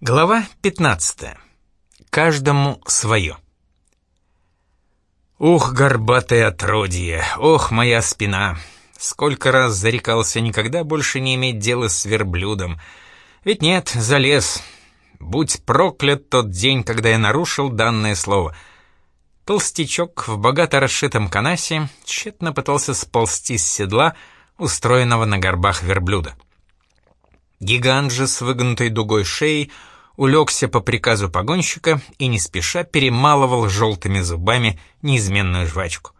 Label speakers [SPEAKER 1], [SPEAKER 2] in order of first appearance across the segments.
[SPEAKER 1] Глава 15. Каждому свое. Ух, горбатое отродье, ох, моя спина. Сколько раз зарекался никогда больше не иметь дела с верблюдом. Ведь нет, залез. Будь проклят тот день, когда я нарушил данное слово. Толстячок в богато расшитом канасе тщетно пытался сползти с седла, устроенного на горбах верблюда. Гигант же с выгнутой дугой шеей улегся по приказу погонщика и не спеша перемалывал желтыми зубами неизменную жвачку.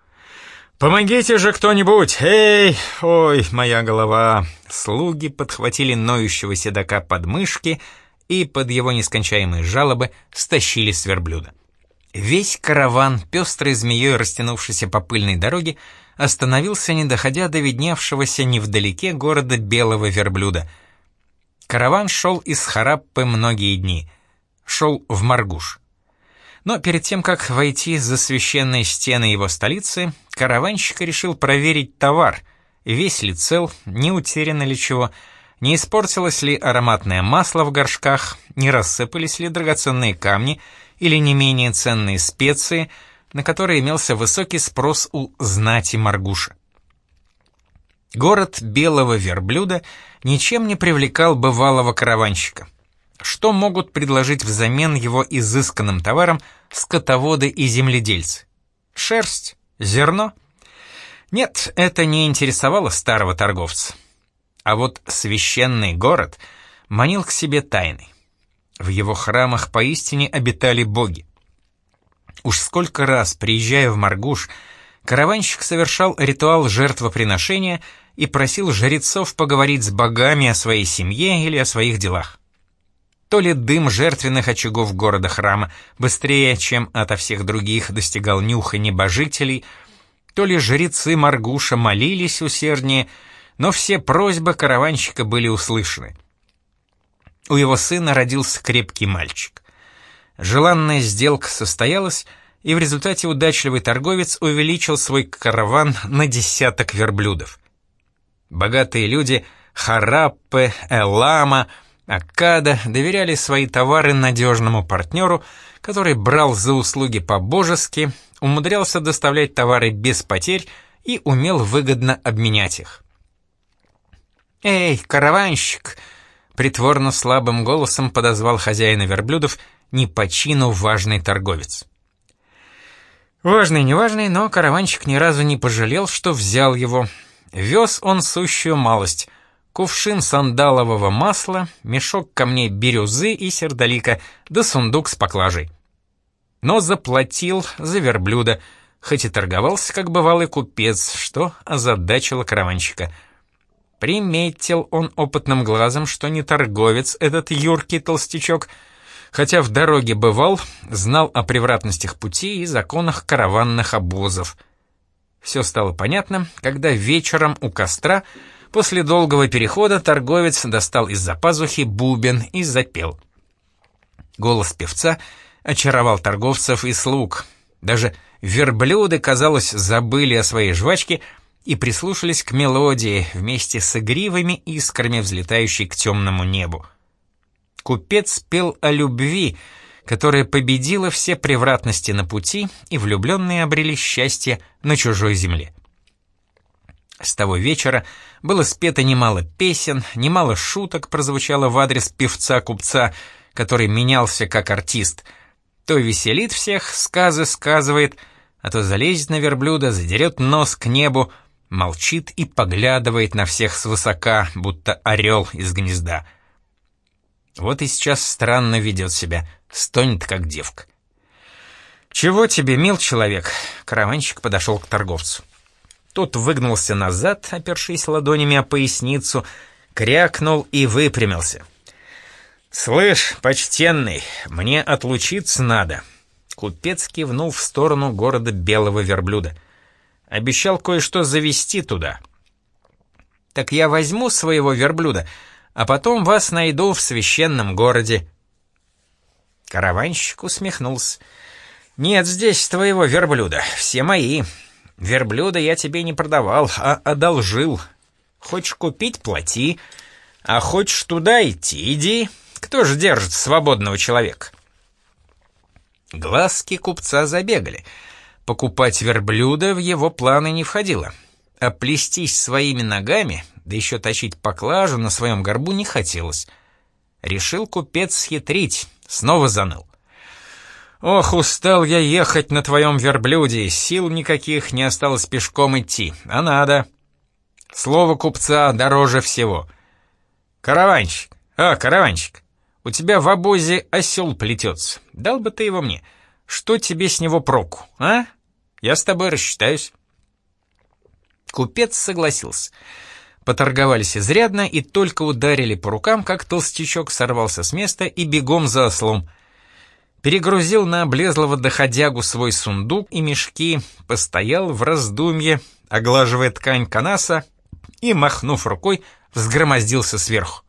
[SPEAKER 1] «Помогите же кто-нибудь! Эй! Ой, моя голова!» Слуги подхватили ноющего седока под мышки и под его нескончаемые жалобы стащили с верблюда. Весь караван, пестрой змеей растянувшийся по пыльной дороге, остановился, не доходя до видневшегося невдалеке города Белого Верблюда — Караван шел из Хараппы многие дни. Шел в Маргуш. Но перед тем, как войти за священные стены его столицы, караванщик решил проверить товар, весь ли цел, не утеряно ли чего, не испортилось ли ароматное масло в горшках, не рассыпались ли драгоценные камни или не менее ценные специи, на которые имелся высокий спрос у знати Маргуша. Город Белого Верблюда ничем не привлекал бывалого караванщика. Что могут предложить взамен его изысканным товарам скотоводы и земледельцы? Шерсть? Зерно? Нет, это не интересовало старого торговца. А вот священный город манил к себе тайной. В его храмах поистине обитали боги. Уж сколько раз, приезжая в Маргуш, караванщик совершал ритуал жертвоприношения и просил жрецов поговорить с богами о своей семье или о своих делах. То ли дым жертвенных очагов города-храма быстрее, чем ото всех других, достигал нюха небожителей, то ли жрецы Маргуша молились усерднее, но все просьбы караванщика были услышаны. У его сына родился крепкий мальчик. Желанная сделка состоялась, и в результате удачливый торговец увеличил свой караван на десяток верблюдов. Богатые люди Хараппе, Элама, Акада доверяли свои товары надежному партнеру, который брал за услуги по-божески, умудрялся доставлять товары без потерь и умел выгодно обменять их. «Эй, караванщик!» — притворно слабым голосом подозвал хозяина верблюдов, не по чину важный торговец. Важный, неважный, но караванщик ни разу не пожалел, что взял его. Вез он сущую малость. Кувшин сандалового масла, мешок камней бирюзы и сердолика, да сундук с поклажей. Но заплатил за верблюда, хоть и торговался, как бывалый купец, что озадачило караванщика. Приметил он опытным глазом, что не торговец этот юркий толстячок — хотя в дороге бывал, знал о превратностях пути и законах караванных обозов. Все стало понятно, когда вечером у костра, после долгого перехода, торговец достал из-за пазухи бубен и запел. Голос певца очаровал торговцев и слуг. Даже верблюды, казалось, забыли о своей жвачке и прислушались к мелодии вместе с игривыми искрами, взлетающей к темному небу. Купец пел о любви, которая победила все превратности на пути, и влюбленные обрели счастье на чужой земле. С того вечера было спето немало песен, немало шуток прозвучало в адрес певца-купца, который менялся как артист. То веселит всех, сказы сказывает, а то залезет на верблюда, задерет нос к небу, молчит и поглядывает на всех свысока, будто орел из гнезда — вот и сейчас странно ведет себя, стонет как девка. «Чего тебе, мил человек?» Караванщик подошел к торговцу. Тот выгнулся назад, опершись ладонями о поясницу, крякнул и выпрямился. «Слышь, почтенный, мне отлучиться надо». Купец кивнул в сторону города Белого Верблюда. «Обещал кое-что завести туда». «Так я возьму своего верблюда», а потом вас найду в священном городе». Караванщик усмехнулся. «Нет здесь твоего верблюда, все мои. Верблюда я тебе не продавал, а одолжил. Хочешь купить — плати, а хочешь туда идти — иди. Кто же держит свободного человека? Глазки купца забегали. Покупать верблюда в его планы не входило. А плестись своими ногами, да еще тащить поклажу на своем горбу не хотелось. Решил купец схитрить, снова заныл. «Ох, устал я ехать на твоем верблюде, сил никаких не осталось пешком идти, а надо. Слово купца дороже всего. Караванщик, а, караванщик, у тебя в обозе осел плетется, дал бы ты его мне. Что тебе с него проку, а? Я с тобой рассчитаюсь». Купец согласился. Поторговались изрядно и только ударили по рукам, как толстячок сорвался с места и бегом за ослом — перегрузил на облезлого доходягу свой сундук и мешки, постоял в раздумье, оглаживая ткань канаса и, махнув рукой, взгромоздился сверху.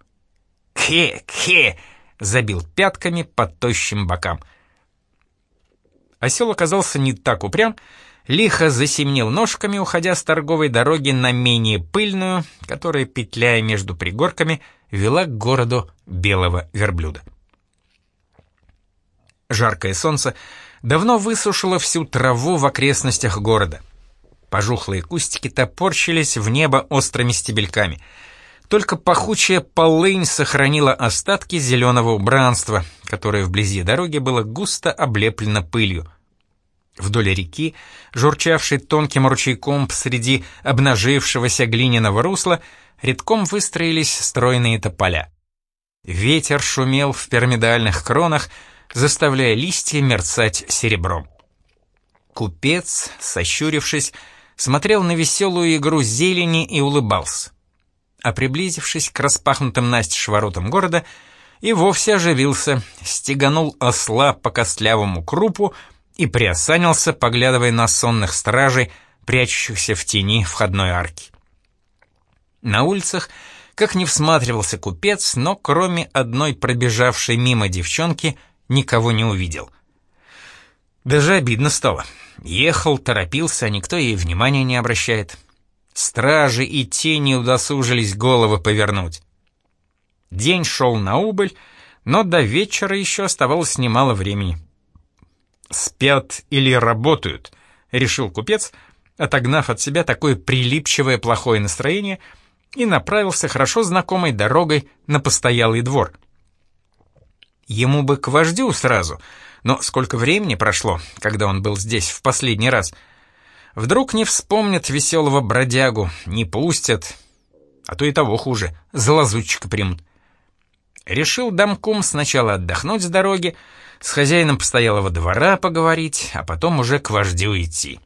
[SPEAKER 1] «Кхе-кхе!» — забил пятками по тощим бокам. Осел оказался не так упрям, лихо засемнил ножками, уходя с торговой дороги на менее пыльную, которая, петляя между пригорками, вела к городу белого верблюда. Жаркое солнце давно высушило всю траву в окрестностях города. Пожухлые кустики топорщились в небо острыми стебельками. Только пахучая полынь сохранила остатки зеленого убранства, которое вблизи дороги было густо облеплено пылью. Вдоль реки, журчавшей тонким ручейком посреди обнажившегося глиняного русла, редком выстроились стройные тополя. Ветер шумел в пирамидальных кронах, заставляя листья мерцать серебром. Купец, сощурившись, смотрел на веселую игру зелени и улыбался. А приблизившись к распахнутым настежь воротам города, и вовсе оживился, стеганул осла по костлявому крупу и приосанился, поглядывая на сонных стражей, прячущихся в тени входной арки. На улицах, как не всматривался купец, но кроме одной пробежавшей мимо девчонки — никого не увидел. Даже обидно стало. Ехал, торопился, а никто ей внимания не обращает. Стражи и тени удосужились головы повернуть. День шел на убыль, но до вечера еще оставалось немало времени. «Спят или работают», — решил купец, отогнав от себя такое прилипчивое плохое настроение, и направился хорошо знакомой дорогой на постоялый двор — Ему бы к вождю сразу, но сколько времени прошло, когда он был здесь в последний раз. Вдруг не вспомнят веселого бродягу, не пустят, а то и того хуже, за лазутчика примут. Решил домком сначала отдохнуть с дороги, с хозяином постоялого двора поговорить, а потом уже к вождю идти.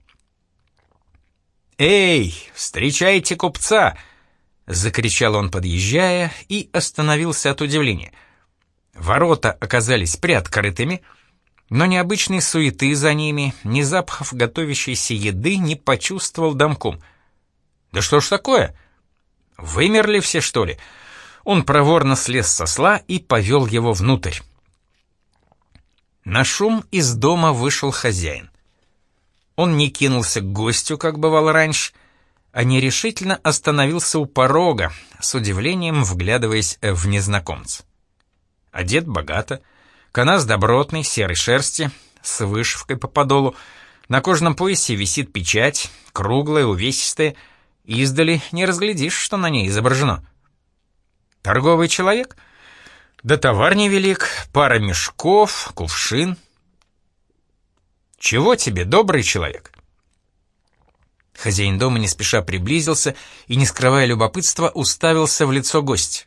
[SPEAKER 1] «Эй, встречайте купца!» — закричал он, подъезжая, и остановился от удивления — Ворота оказались приоткрытыми, но необычной суеты за ними, ни запахов готовящейся еды не почувствовал домком. «Да что ж такое? Вымерли все, что ли?» Он проворно слез со сла и повел его внутрь. На шум из дома вышел хозяин. Он не кинулся к гостю, как бывало раньше, а нерешительно остановился у порога, с удивлением вглядываясь в незнакомца. Одет богато, канас добротный, серой шерсти, с вышивкой по подолу. На кожаном поясе висит печать, круглая, увесистая. Издали не разглядишь, что на ней изображено. Торговый человек? Да товар невелик, пара мешков, кувшин. Чего тебе, добрый человек? Хозяин дома не спеша приблизился и, не скрывая любопытства, уставился в лицо гостя.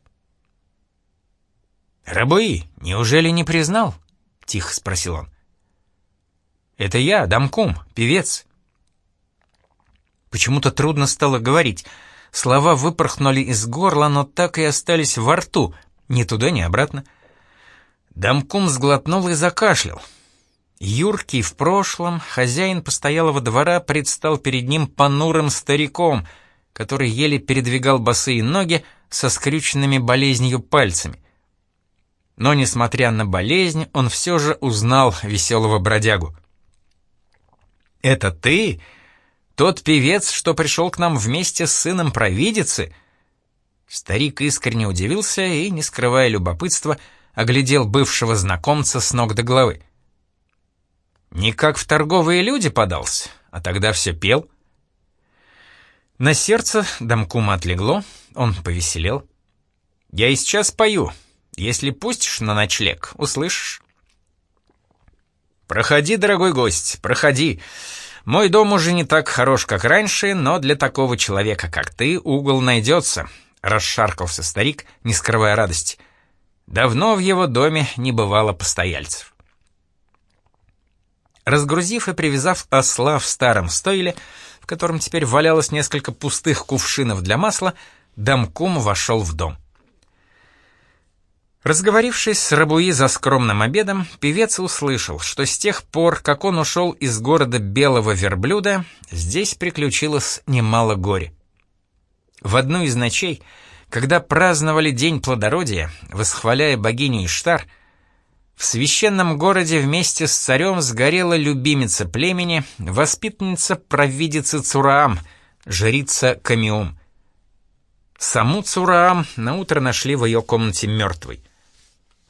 [SPEAKER 1] «Рабы, неужели не признал?» — тихо спросил он. «Это я, Дамкум, певец». Почему-то трудно стало говорить. Слова выпорхнули из горла, но так и остались во рту, ни туда, ни обратно. Дамкум сглотнул и закашлял. Юркий в прошлом, хозяин постоялого двора предстал перед ним понурым стариком, который еле передвигал босые ноги со скрюченными болезнью пальцами. Но, несмотря на болезнь, он все же узнал веселого бродягу. «Это ты? Тот певец, что пришел к нам вместе с сыном провидицы?» Старик искренне удивился и, не скрывая любопытства, оглядел бывшего знакомца с ног до головы. Не как в торговые люди подался, а тогда все пел. На сердце Дамкума отлегло, он повеселел. «Я и сейчас пою. Если пустишь на ночлег, услышишь». «Проходи, дорогой гость, проходи. Мой дом уже не так хорош, как раньше, но для такого человека, как ты, угол найдется», — расшаркался старик, не скрывая радости. Давно в его доме не бывало постояльцев. Разгрузив и привязав осла в старом стойле, в котором теперь валялось несколько пустых кувшинов для масла, Дамкум вошел в дом. Разговорившись с Рабуи за скромным обедом, певец услышал, что с тех пор, как он ушел из города Белого Верблюда, здесь приключилось немало горя. В одну из ночей — когда праздновали День плодородия, восхваляя богиню Иштар, в священном городе вместе с царем сгорела любимица племени, воспитанница провидицы Цураам, жрица Камиум. Саму Цураам наутро нашли в ее комнате мертвой.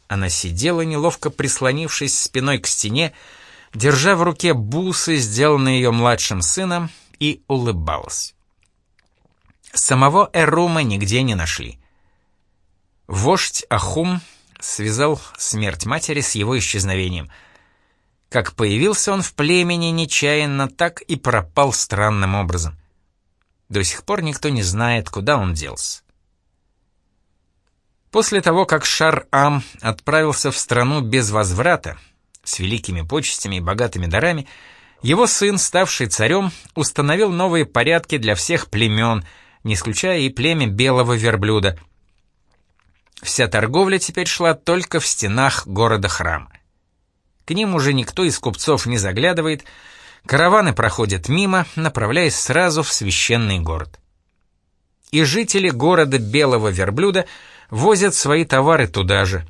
[SPEAKER 1] Она сидела, неловко прислонившись спиной к стене, держа в руке бусы, сделанные ее младшим сыном, и улыбалась. Самого Эрума нигде не нашли. Вождь Ахум связал смерть матери с его исчезновением. Как появился он в племени нечаянно, так и пропал странным образом. До сих пор никто не знает, куда он делся. После того, как Шар-Ам отправился в страну без возврата, с великими почестями и богатыми дарами, его сын, ставший царем, установил новые порядки для всех племен — не исключая и племя белого верблюда. Вся торговля теперь шла только в стенах города-храма. К ним уже никто из купцов не заглядывает, караваны проходят мимо, направляясь сразу в священный город. И жители города Белого Верблюда возят свои товары туда же.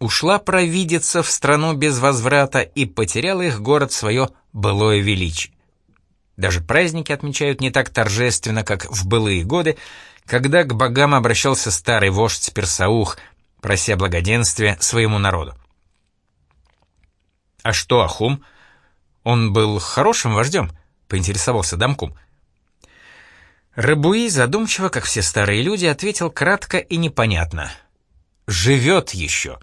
[SPEAKER 1] Ушла провидица в страну без возврата и потерял их город свое былое величие. Даже праздники отмечают не так торжественно, как в былые годы, когда к богам обращался старый вождь Персаух, прося благоденствия своему народу. «А что Ахум? Он был хорошим вождем?» — поинтересовался Дамкум. Рабуи задумчиво, как все старые люди, ответил кратко и непонятно. «Живет еще!»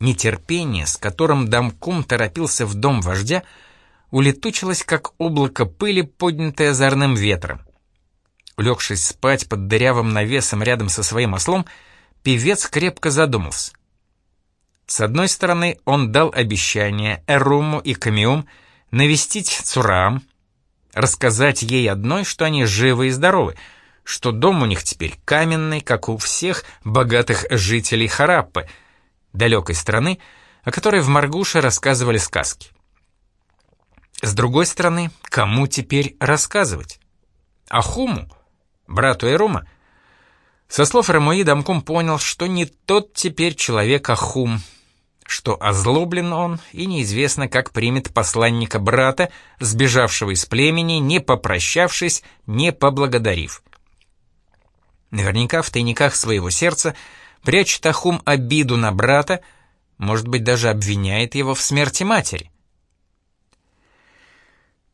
[SPEAKER 1] Нетерпение, с которым Дамкум торопился в дом вождя, — улетучилась, как облако пыли, поднятое озорным ветром. Улегшись спать под дырявым навесом рядом со своим ослом, певец крепко задумался. С одной стороны, он дал обещание Эруму и Камиум навестить Цураам, рассказать ей одной, что они живы и здоровы, что дом у них теперь каменный, как у всех богатых жителей Хараппы, далекой страны, о которой в Маргуше рассказывали сказки. С другой стороны, кому теперь рассказывать? Ахуму? Брату Эрума? Со слов Рамуи Дамкум понял, что не тот теперь человек Ахум, что озлоблен он и неизвестно, как примет посланника брата, сбежавшего из племени, не попрощавшись, не поблагодарив. Наверняка в тайниках своего сердца прячет Ахум обиду на брата, может быть, даже обвиняет его в смерти матери.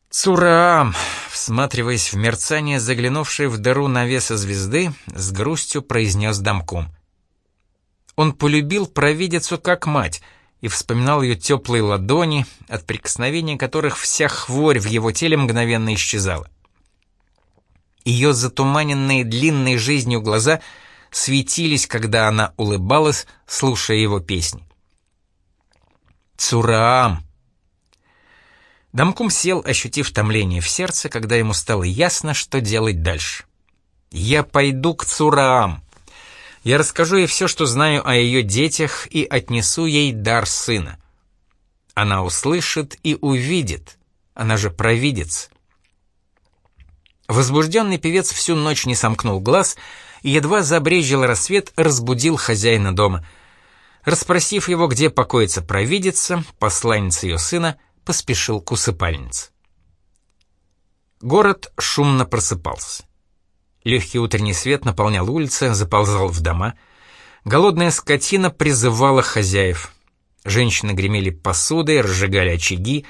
[SPEAKER 1] «Цураам!» Всматриваясь в мерцание, заглянувшей в дыру навеса звезды, с грустью произнес Дамкум. Он полюбил провидицу как мать и вспоминал ее теплые ладони, от прикосновения которых вся хворь в его теле мгновенно исчезала. Ее затуманенные длинной жизнью глаза светились, когда она улыбалась, слушая его песни. «Цураам!» Дамкум сел, ощутив томление в сердце, когда ему стало ясно, что делать дальше. «Я пойду к Цураам. Я расскажу ей все, что знаю о ее детях, и отнесу ей дар сына. Она услышит и увидит. Она же провидец». Возбужденный певец всю ночь не сомкнул глаз и едва забрежил рассвет, разбудил хозяина дома. Расспросив его, где покоится провидица, посланница ее сына, — поспешил к усыпальнице. Город шумно просыпался. Легкий утренний свет наполнял улицы, заползал в дома. голодная скотина призывала хозяев. Женщины гремели посудой, разжигали очаги.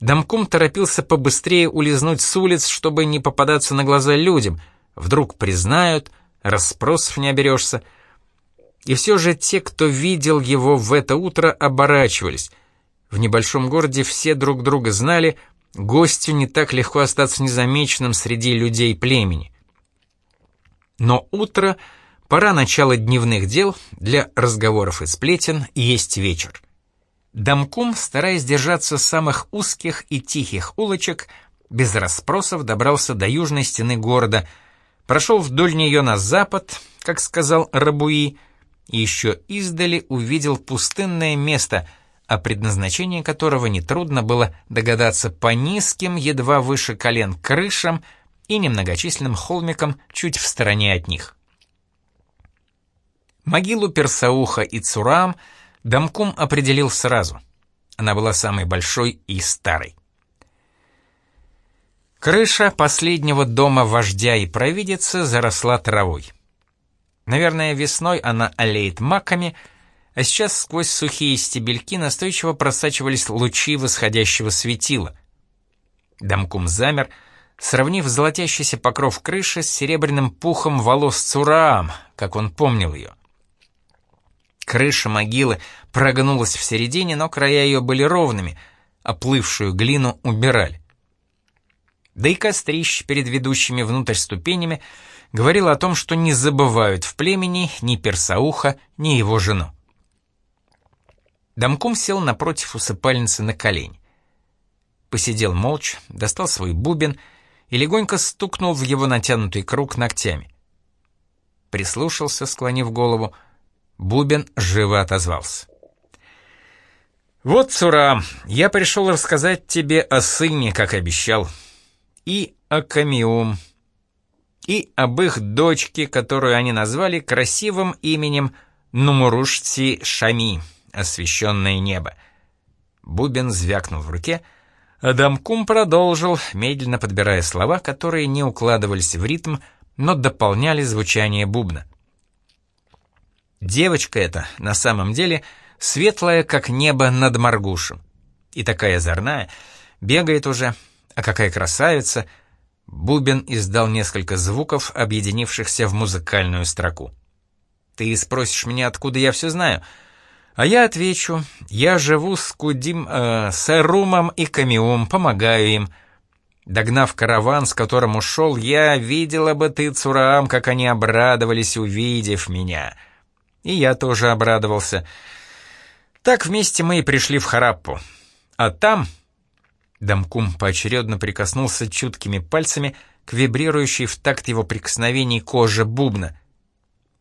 [SPEAKER 1] Домкум торопился побыстрее улизнуть с улиц, чтобы не попадаться на глаза людям. Вдруг признают, расспросов не оберешься. И все же те, кто видел его в это утро, оборачивались. В небольшом городе все друг друга знали, гостю не так легко остаться незамеченным среди людей племени. Но утро — пора начала дневных дел, для разговоров и сплетен есть вечер. Домкум, стараясь держаться самых узких и тихих улочек, без расспросов добрался до южной стены города, прошел вдоль нее на запад, как сказал Рабуи, и еще издали увидел пустынное место, о предназначении которого нетрудно было догадаться по низким, едва выше колен крышам — и немногочисленным холмиком чуть в стороне от них. Могилу Персауха и Цурам Дамкум определил сразу. Она была самой большой и старой. Крыша последнего дома вождя и провидицы заросла травой. Наверное, весной она олеет маками, а сейчас сквозь сухие стебельки настойчиво просачивались лучи восходящего светила. Дамкум замер — сравнив золотящийся покров крыши с серебряным пухом волос Цураам, как он помнил ее. Крыша могилы прогнулась в середине, но края ее были ровными, оплывшую глину убирали. Да и кострищ перед ведущими внутрь ступенями говорил о том, что не забывают в племени ни Персауха, ни его жену. Домкум сел напротив усыпальницы на колени. Посидел молча, достал свой бубен — и легонько стукнул в его натянутый круг ногтями. Прислушался, склонив голову. Бубен живо отозвался. «Вот, Цура, я пришел рассказать тебе о сыне, как обещал, и о Камиум, и об их дочке, которую они назвали красивым именем Нумурушти Шами, освещенное небо». Бубен звякнул в руке — Адамкум продолжил, медленно подбирая слова, которые не укладывались в ритм, но дополняли звучание бубна. Девочка эта, на самом деле, светлая, как небо над Маргушем. И такая озорная, бегает уже, а какая красавица. Бубен издал несколько звуков, объединившихся в музыкальную строку. «Ты спросишь меня, откуда я все знаю?» А я отвечу, я живу с Кудим, э, с Эрумом и Камиум, помогаю им. Догнав караван, с которым ушел, я видела бы ты, Цураам, как они обрадовались, увидев меня. И я тоже обрадовался. Так вместе мы и пришли в Хараппу. А там... Дамкум поочередно прикоснулся чуткими пальцами к вибрирующей в такт его прикосновений коже бубна.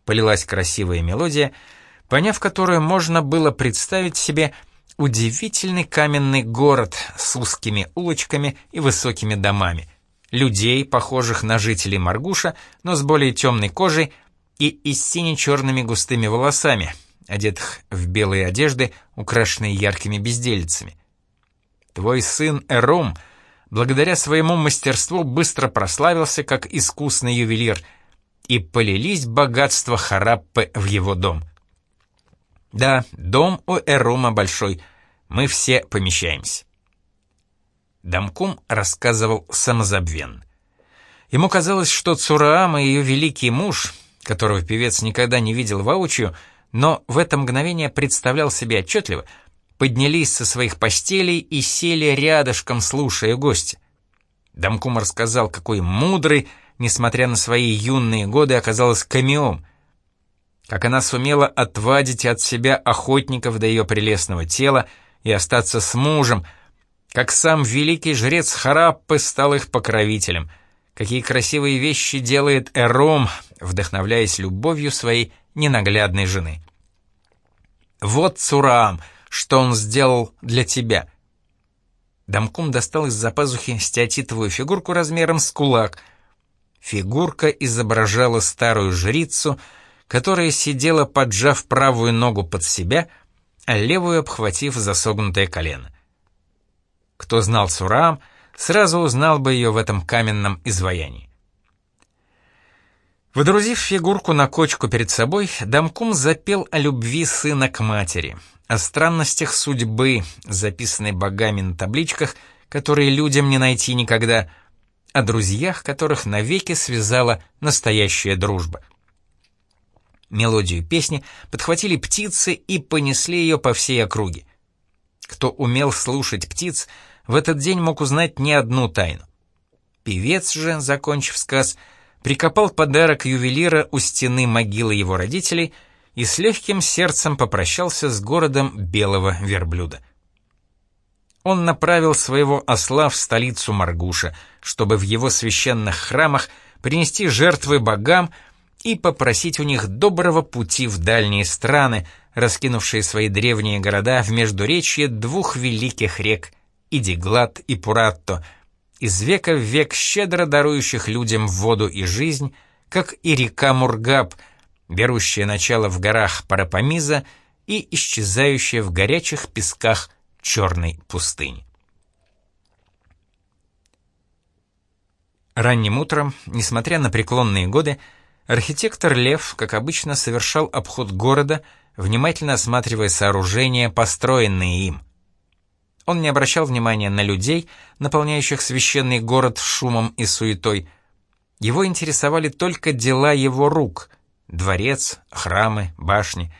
[SPEAKER 1] Полилась красивая мелодия — поняв которую можно было представить себе удивительный каменный город с узкими улочками и высокими домами, людей, похожих на жителей Маргуша, но с более темной кожей и, и сине-черными густыми волосами, одетых в белые одежды, украшенные яркими безделицами. Твой сын Эрум, благодаря своему мастерству, быстро прославился как искусный ювелир, и полились богатства Хараппы в его дом — да, дом у Эрума большой, мы все помещаемся. Дамкум рассказывал самозабвен. Ему казалось, что Цураам и ее великий муж, которого певец никогда не видел воочию, но в это мгновение представлял себе отчетливо, поднялись со своих постелей и сели рядышком, слушая гостя. Дамкум рассказал, какой мудрый, несмотря на свои юные годы, оказалась Камиом — как она сумела отвадить от себя охотников до ее прелестного тела и остаться с мужем, как сам великий жрец Хараппы стал их покровителем, какие красивые вещи делает Эром, вдохновляясь любовью своей ненаглядной жены. «Вот Цураам, что он сделал для тебя!» Дамкум достал из-за пазухи стеатитовую фигурку размером с кулак. Фигурка изображала старую жрицу — которая сидела, поджав правую ногу под себя, а левую обхватив за согнутое колено. Кто знал Сурам, сразу узнал бы ее в этом каменном изваянии. Выдрузив фигурку на кочку перед собой, Дамкум запел о любви сына к матери, о странностях судьбы, записанной богами на табличках, которые людям не найти никогда, о друзьях, которых навеки связала настоящая дружба. Мелодию песни подхватили птицы и понесли ее по всей округе. Кто умел слушать птиц, в этот день мог узнать не одну тайну. Певец же, закончив сказ, — прикопал подарок ювелира у стены могилы его родителей и с легким сердцем попрощался с городом белого верблюда. Он направил своего осла в столицу Маргуша, чтобы в его священных храмах принести жертвы богам и попросить у них доброго пути в дальние страны, раскинувшие свои древние города в междуречье двух великих рек — Идиглад и Пуратто — из века в век щедро дарующих людям воду и жизнь, как и река Мургаб, берущая начало в горах Парапамиза и исчезающая в горячих песках черной пустыни. Ранним утром, несмотря на преклонные годы, архитектор Лев, как обычно, совершал обход города, внимательно осматривая сооружения, построенные им. Он не обращал внимания на людей, наполняющих священный город шумом и суетой. Его интересовали только дела его рук — дворец, храмы, башни.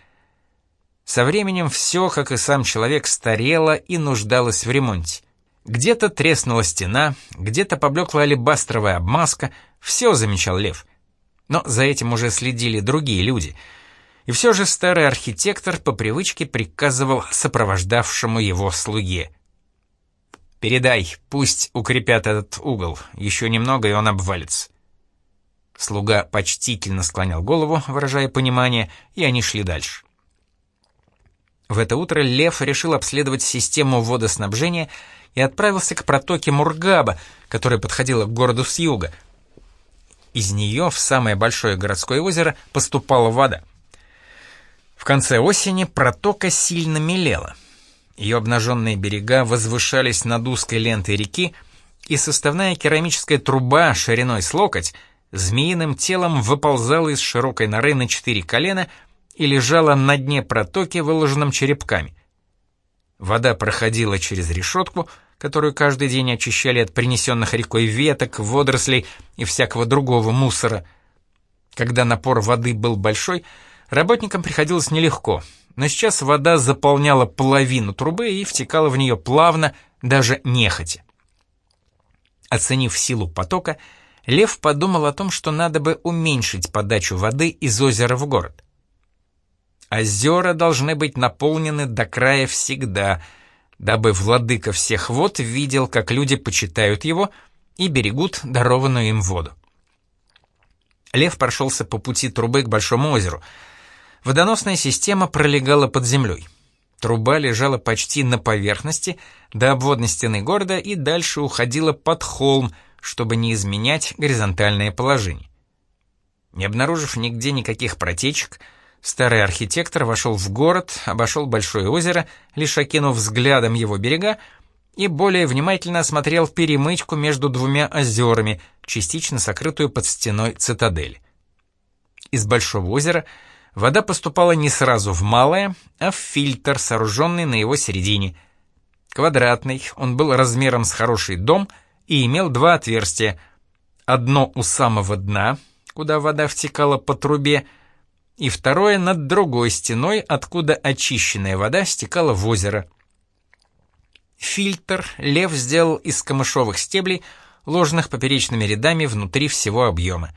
[SPEAKER 1] Со временем все, как и сам человек, старело и нуждалось в ремонте. Где-то треснула стена, где-то поблекла алебастровая обмазка, все замечал Лев. Но за этим уже следили другие люди — и все же старый архитектор по привычке приказывал сопровождавшему его слуге. «Передай, пусть укрепят этот угол, еще немного, и он обвалится». Слуга почтительно склонял голову, выражая понимание, и они шли дальше. В это утро Лев решил обследовать систему водоснабжения и отправился к протоке Мургаба, которая подходила к городу с юга. Из нее в самое большое городское озеро поступала вода. В конце осени протока сильно мелела — ее обнаженные берега возвышались над узкой лентой реки, и составная керамическая труба шириной с локоть змеиным телом выползала из широкой норы на четыре колена и лежала на дне протоки, выложенном черепками. Вода проходила через решетку, которую каждый день очищали от принесенных рекой веток, водорослей и всякого другого мусора. Когда напор воды был большой, работникам приходилось нелегко — но сейчас вода заполняла половину трубы и втекала в нее плавно, даже нехотя. Оценив силу потока, Лев подумал о том, что надо бы уменьшить подачу воды из озера в город. Озера должны быть наполнены до края всегда, дабы владыка всех вод видел, как люди почитают его и берегут дарованную им воду. Лев прошелся по пути трубы к Большому озеру — Водоносная система пролегала под землей. Труба лежала почти на поверхности до обводной стены города и дальше уходила под холм, чтобы не изменять горизонтальное положение. Не обнаружив нигде никаких протечек, старый архитектор вошел в город, обошел большое озеро, лишь окинув взглядом его берега, и более внимательно осмотрел перемычку между двумя озерами, частично сокрытую под стеной цитадели. Из большого озера — Вода поступала не сразу в малое, а в фильтр, сооруженный на его середине. Квадратный, он был размером с хороший дом и имел два отверстия. Одно у самого дна, куда вода втекала по трубе, и второе над другой стеной, откуда очищенная вода стекала в озеро. Фильтр Лев сделал из камышовых стеблей, ложных поперечными рядами внутри всего объема.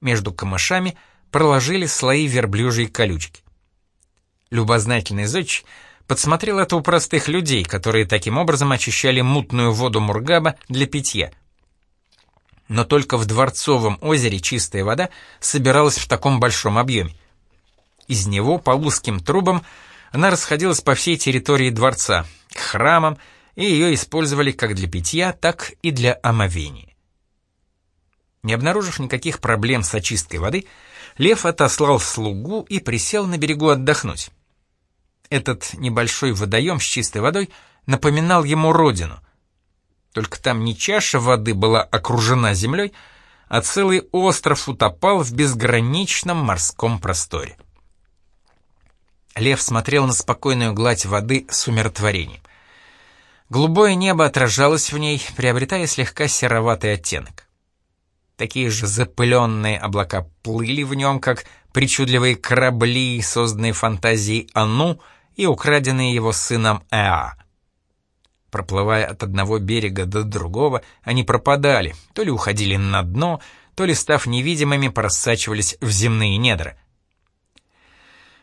[SPEAKER 1] Между камышами — проложили слои верблюжьей колючки. Любознательный зодчий подсмотрел это у простых людей, которые таким образом очищали мутную воду Мургаба для питья. Но только в Дворцовом озере чистая вода собиралась в таком большом объеме. Из него по узким трубам она расходилась по всей территории дворца, к храмам, и ее использовали как для питья, так и для омовения. Не обнаружив никаких проблем с очисткой воды, Лев отослал слугу и присел на берегу отдохнуть. Этот небольшой водоем с чистой водой напоминал ему родину. Только там не чаша воды была окружена землей, а целый остров утопал в безграничном морском просторе. Лев смотрел на спокойную гладь воды с умиротворением. Голубое небо отражалось в ней, приобретая слегка сероватый оттенок. Такие же запыленные облака плыли в нем, как причудливые корабли, созданные фантазией Ану и украденные его сыном Эа. Проплывая от одного берега до другого, они пропадали, то ли уходили на дно, то ли, став невидимыми, просачивались в земные недра.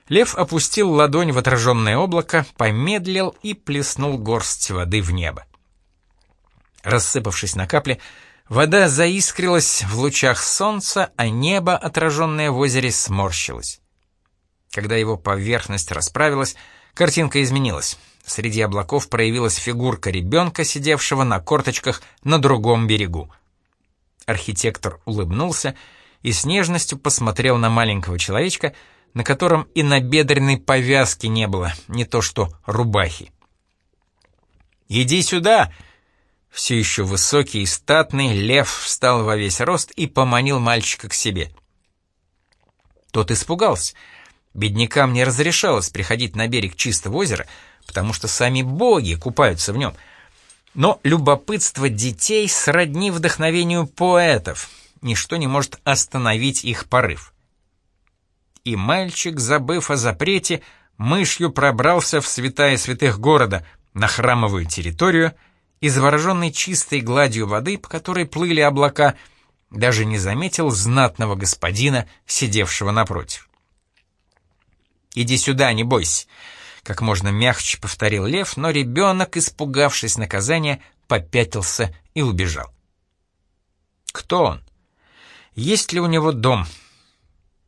[SPEAKER 1] Лев опустил ладонь в отраженное облако, помедлил и плеснул горсть воды в небо. Рассыпавшись на капли, вода заискрилась в лучах солнца, а небо, отраженное в озере, сморщилось. Когда его поверхность расправилась, картинка изменилась. Среди облаков проявилась фигурка ребенка, сидевшего на корточках на другом берегу. Архитектор улыбнулся и с нежностью посмотрел на маленького человечка, на котором и на бедренной повязки не было, не то что рубахи. «Иди сюда!» Все еще высокий и статный лев встал во весь рост и поманил мальчика к себе. Тот испугался. Беднякам не разрешалось приходить на берег чистого озера, потому что сами боги купаются в нем. Но любопытство детей сродни вдохновению поэтов. Ничто не может остановить их порыв и мальчик, забыв о запрете, мышью пробрался в святая святых города, на храмовую территорию, и завороженный чистой гладью воды, по которой плыли облака, даже не заметил знатного господина, сидевшего напротив. «Иди сюда, не бойся», — как можно мягче повторил лев, но ребенок, испугавшись наказания, попятился и убежал. Кто он? Есть ли у него дом?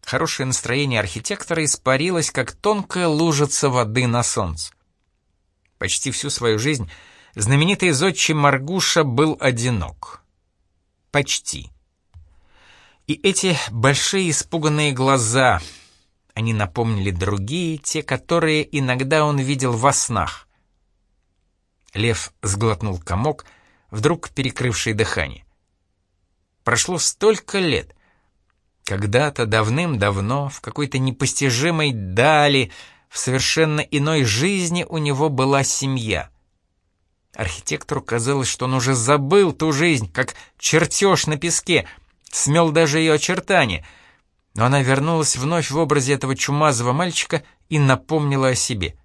[SPEAKER 1] Хорошее настроение архитектора испарилось, как тонкая лужица воды на солнце. Почти всю свою жизнь знаменитый зодчий Маргуша был одинок. Почти. И эти большие испуганные глаза, они напомнили другие, те, которые иногда он видел во снах. Лев сглотнул комок, вдруг перекрывший дыхание. Прошло столько лет, когда-то давным-давно, в какой-то непостижимой дали, в совершенно иной жизни у него была семья. Архитектору казалось, что он уже забыл ту жизнь, как чертеж на песке, смел даже ее очертания, но она вернулась вновь в образе этого чумазого мальчика и напомнила о себе.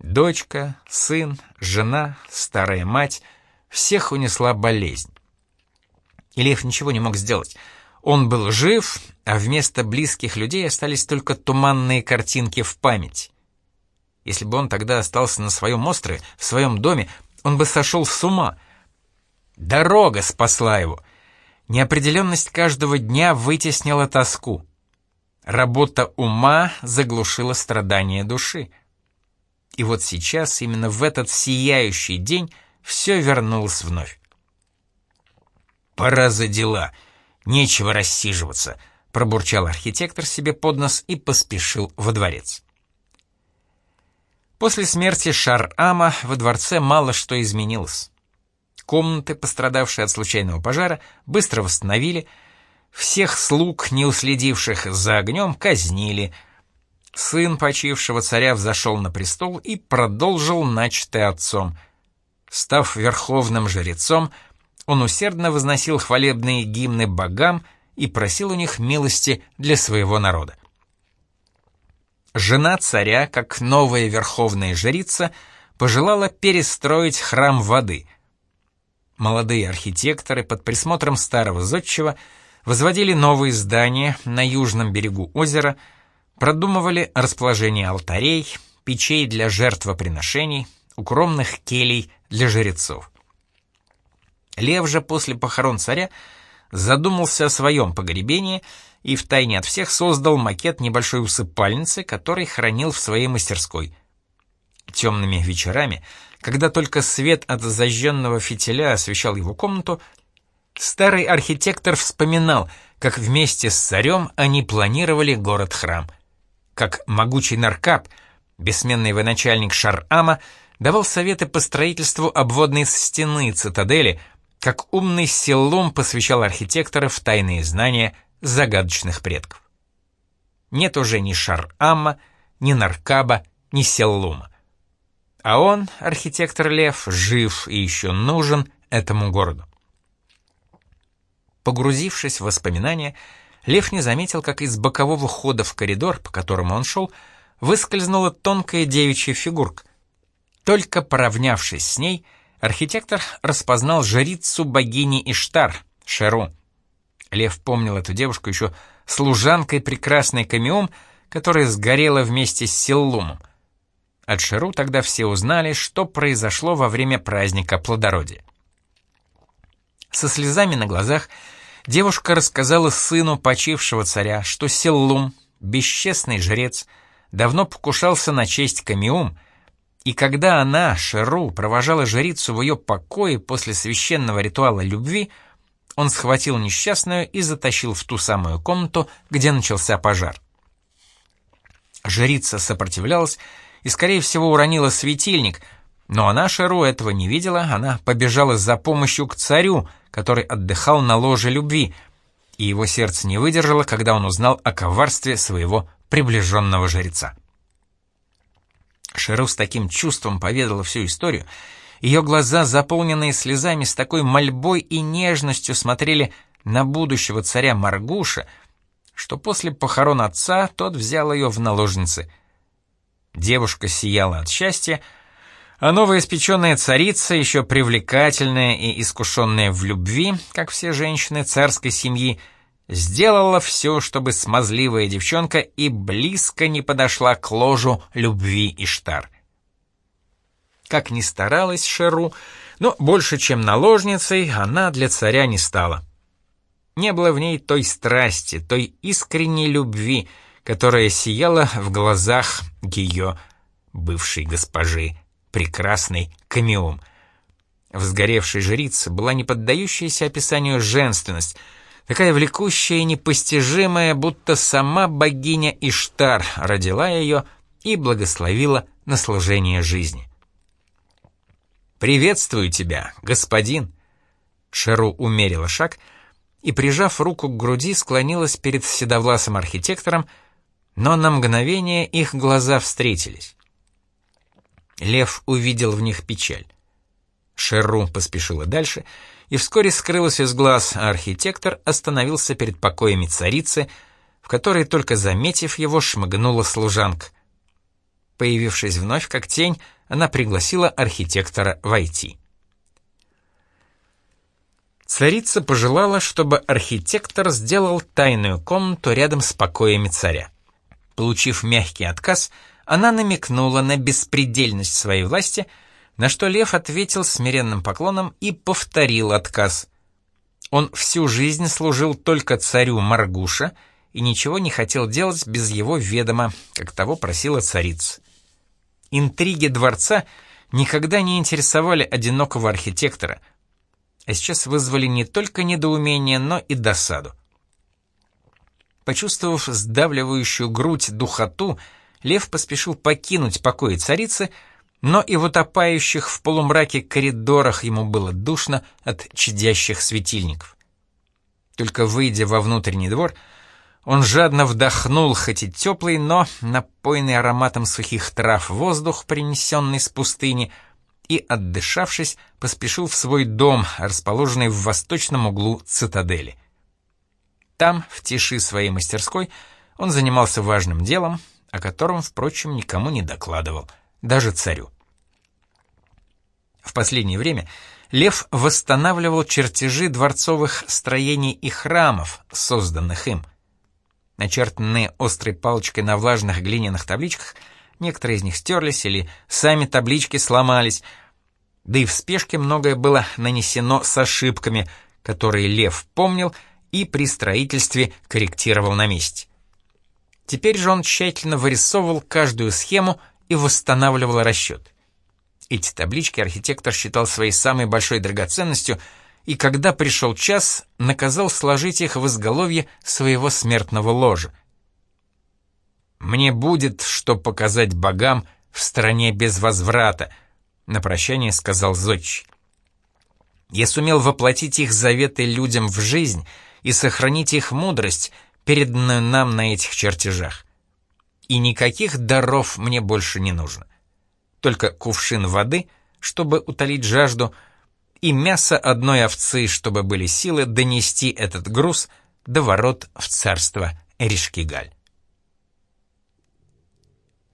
[SPEAKER 1] Дочка, сын, жена, старая мать — всех унесла болезнь. И ничего не мог сделать — он был жив, а вместо близких людей остались только туманные картинки в память. Если бы он тогда остался на своем острове, в своем доме, он бы сошел с ума. Дорога спасла его. Неопределенность каждого дня вытеснила тоску. Работа ума заглушила страдания души. И вот сейчас, именно в этот сияющий день, все вернулось вновь. «Пора за дела», «Нечего рассиживаться», — пробурчал архитектор себе под нос и поспешил во дворец. После смерти Шар-Ама во дворце мало что изменилось. Комнаты, пострадавшие от случайного пожара, быстро восстановили, всех слуг, не уследивших за огнем, казнили. Сын почившего царя взошел на престол и продолжил начатое отцом. Став верховным жрецом, он усердно возносил хвалебные гимны богам и просил у них милости для своего народа. Жена царя, как новая верховная жрица, пожелала перестроить храм воды. Молодые архитекторы под присмотром старого зодчего возводили новые здания на южном берегу озера, продумывали расположение алтарей, печей для жертвоприношений, укромных келей для жрецов. Лев же после похорон царя задумался о своем погребении и втайне от всех создал макет небольшой усыпальницы, который хранил в своей мастерской. Темными вечерами, когда только свет от зажженного фитиля освещал его комнату, старый архитектор вспоминал, как вместе с царем они планировали город-храм. Как могучий наркап, бессменный военачальник Шар-Ама, давал советы по строительству обводной стены цитадели — как умный Селлум посвящал архитектора в тайные знания загадочных предков. Нет уже ни Шар-Амма, ни Наркаба, ни Селлума. А он, архитектор Лев, жив и еще нужен этому городу. Погрузившись в воспоминания, Лев не заметил, как из бокового хода в коридор, по которому он шел, выскользнула тонкая девичья фигурка. Только поравнявшись с ней, архитектор распознал жрицу богини Иштар, Шеру. Лев помнил эту девушку еще служанкой прекрасной Камиум, которая сгорела вместе с Силлумом. От Шеру тогда все узнали, что произошло во время праздника плодородия. Со слезами на глазах девушка рассказала сыну почившего царя, что Силлум, бесчестный жрец, давно покушался на честь Камиум, и когда она, Шеру, провожала жрицу в ее покое после священного ритуала любви, он схватил несчастную и затащил в ту самую комнату, где начался пожар. Жрица сопротивлялась и, скорее всего, уронила светильник, но она Шеру этого не видела, она побежала за помощью к царю, который отдыхал на ложе любви, и его сердце не выдержало, когда он узнал о коварстве своего приближенного жреца. Шеру с таким чувством поведала всю историю. Ее глаза, заполненные слезами, с такой мольбой и нежностью смотрели на будущего царя Маргуша, что после похорон отца тот взял ее в наложницы. Девушка сияла от счастья, а новоиспеченная царица, еще привлекательная и искушенная в любви, как все женщины царской семьи, сделала все, чтобы смазливая девчонка и близко не подошла к ложу любви Иштар. Как ни старалась Шеру, но больше, чем наложницей, она для царя не стала. Не было в ней той страсти, той искренней любви, которая сияла в глазах ее бывшей госпожи, прекрасной Камиум. В сгоревшей жрице была не поддающаяся описанию женственность — такая влекущая и непостижимая, будто сама богиня Иштар родила ее и благословила на служение жизни. «Приветствую тебя, господин!» Шеру умерила шаг и, прижав руку к груди, склонилась перед седовласым архитектором, но на мгновение их глаза встретились. Лев увидел в них печаль. Шеру поспешила дальше — и вскоре скрылась из глаз, а архитектор остановился перед покоями царицы, в которой, только заметив его, шмыгнула служанка. Появившись вновь как тень, она пригласила архитектора войти. Царица пожелала, чтобы архитектор сделал тайную комнату рядом с покоями царя. Получив мягкий отказ, она намекнула на беспредельность своей власти — на что Лев ответил смиренным поклоном и повторил отказ. Он всю жизнь служил только царю Маргуша и ничего не хотел делать без его ведома, как того просила царица. Интриги дворца никогда не интересовали одинокого архитектора, а сейчас вызвали не только недоумение, но и досаду. Почувствовав сдавливающую грудь духоту, Лев поспешил покинуть покои царицы, но и в утопающих в полумраке коридорах ему было душно от чадящих светильников. Только выйдя во внутренний двор, он жадно вдохнул хоть и теплый, но напойный ароматом сухих трав воздух, принесенный с пустыни, и, отдышавшись, поспешил в свой дом, расположенный в восточном углу цитадели. Там, в тиши своей мастерской, он занимался важным делом, о котором, впрочем, никому не докладывал, даже царю. В последнее время Лев восстанавливал чертежи дворцовых строений и храмов, созданных им. Начертанные острой палочкой на влажных глиняных табличках, некоторые из них стерлись или сами таблички сломались, да и в спешке многое было нанесено с ошибками, которые Лев помнил и при строительстве корректировал на месте. Теперь же он тщательно вырисовывал каждую схему и восстанавливал расчет. Эти таблички архитектор считал своей самой большой драгоценностью, и когда пришел час, наказал сложить их в изголовье своего смертного ложа. «Мне будет, что показать богам в стране без возврата», — на прощание сказал Зодчий. Я сумел воплотить их заветы людям в жизнь и сохранить их мудрость, переданную нам на этих чертежах. И никаких даров мне больше не нужно. Только кувшин воды, чтобы утолить жажду, и мясо одной овцы, чтобы были силы донести этот груз до ворот в царство Эришкигаль.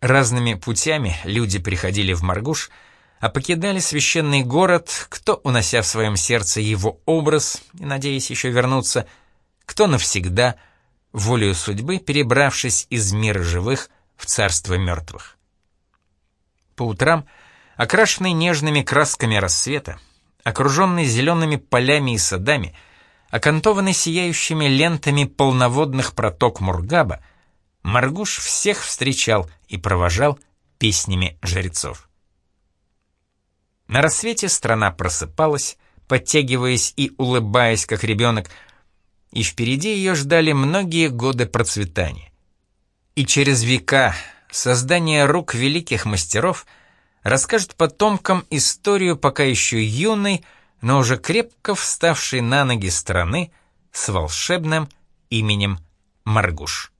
[SPEAKER 1] Разными путями люди приходили в Маргуш, а покидали священный город, кто унося в своем сердце его образ и надеясь еще вернуться, кто навсегда, волею судьбы перебравшись из мира живых в царство мертвых. По утрам, окрашенный нежными красками рассвета, окруженный зелеными полями и садами, окантованный сияющими лентами полноводных проток Мургаба, Маргуш всех встречал и провожал песнями жрецов. На рассвете страна просыпалась, подтягиваясь и улыбаясь, как ребенок, и впереди ее ждали многие годы процветания. И через века создание рук великих мастеров расскажет потомкам историю пока еще юной, но уже крепко вставшей на ноги страны с волшебным именем Маргуш.